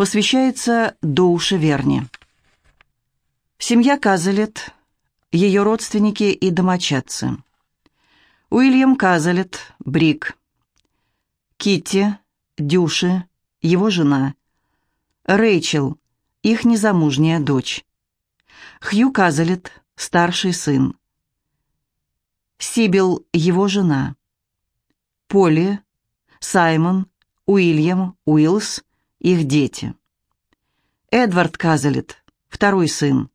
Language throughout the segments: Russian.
посвящается Доуше Верни. Семья Казалет, ее родственники и домочадцы. Уильям Казалет, Брик. Китти, Дюши, его жена. Рэйчел, их незамужняя дочь. Хью Казалет, старший сын. Сибил, его жена. Полли, Саймон, Уильям, Уиллс, их дети. Эдвард Казалет, второй сын.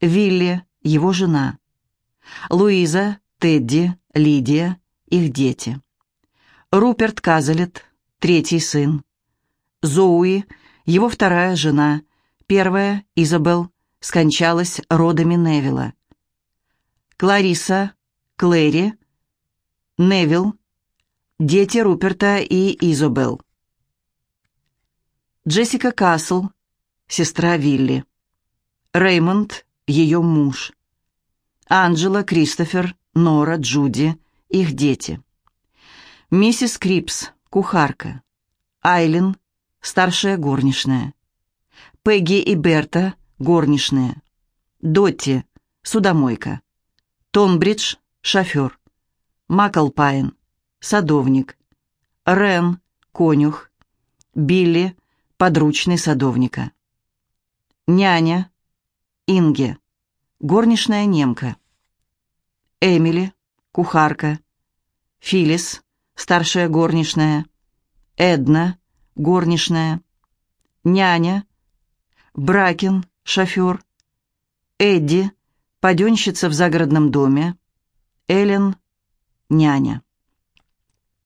Вилли, его жена. Луиза, Тедди, Лидия, их дети. Руперт Казалет, третий сын. Зоуи, его вторая жена. Первая, Изабел, скончалась родами Невилла. Клариса, Клэри, Невилл, дети Руперта и Изабел. Джессика Касл, сестра Вилли. Реймонд, ее муж. Анджела, Кристофер, Нора, Джуди, их дети. Миссис Крипс, кухарка. Айлин, старшая горничная. Пегги и Берта, горничные. Дотти, судомойка. Тонбридж, шофер. Маклпайн, садовник. Рен, конюх. Билли, подручный садовника. Няня, Инге, горничная немка. Эмили, кухарка. Филис, старшая горничная. Эдна, горничная. Няня, Бракин, шофер. Эдди, паденщица в загородном доме. Эллен, няня.